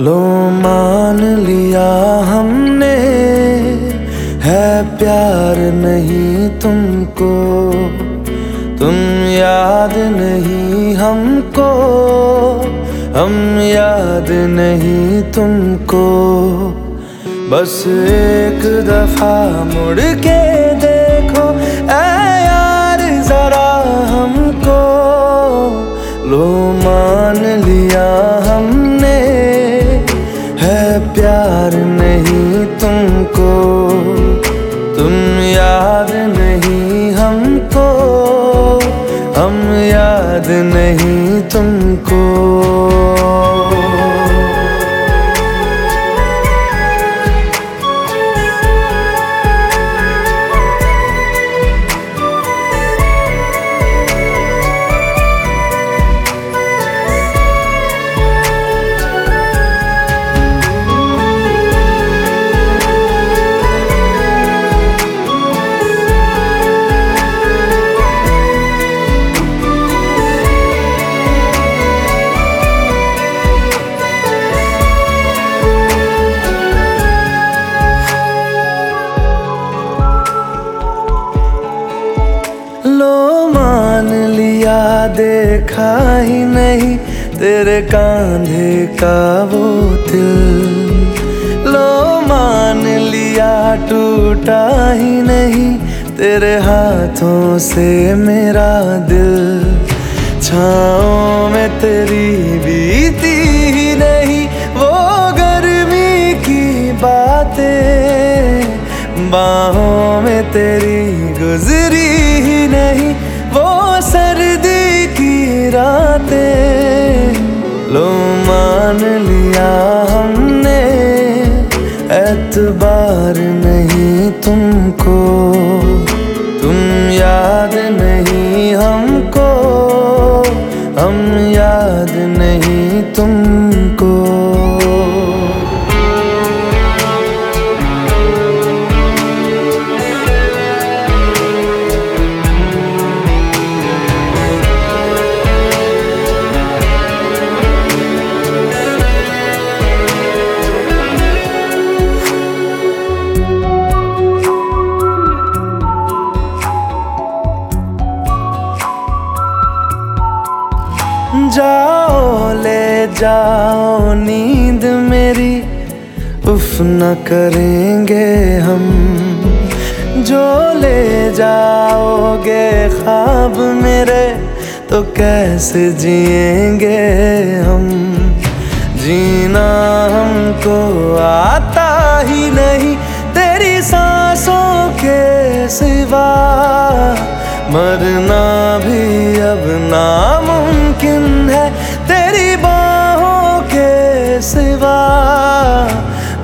लो मान लिया हमने, है प्यार नहीं तुमको, तुम याद नहीं हमको, हम याद नहीं तुमको। बस एक दफ़ा मुड़ के देखो प्यार नहीं तुमको तुम याद नहीं हमको हम याद नहीं तुमको। देखा ही नहीं, तेरे कांधे का वो दिल। लो मान लिया, टूटा ही नहीं, तेरे हाथों से मेरा दिल। छाओ में तेरी बीती ही नहीं, वो गर्मी की बातें। बाहों में तेरी गुजरी ही नहीं रातें लो मान लिया हमने एतबार नहीं तुमको। जाओ, नींद मेरी उफ न करेंगे हम। जो ले जाओगे ख्वाब मेरे तो कैसे जिएँगे हम? जीना हमको आता ही नहीं, तेरी सांसों के सिवा। मरना भी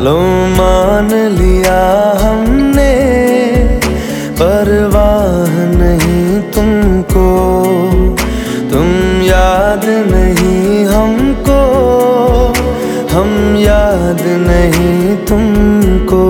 लो मान लिया हमने, परवाह नहीं तुमको। तुम याद नहीं हमको, हम याद नहीं तुमको।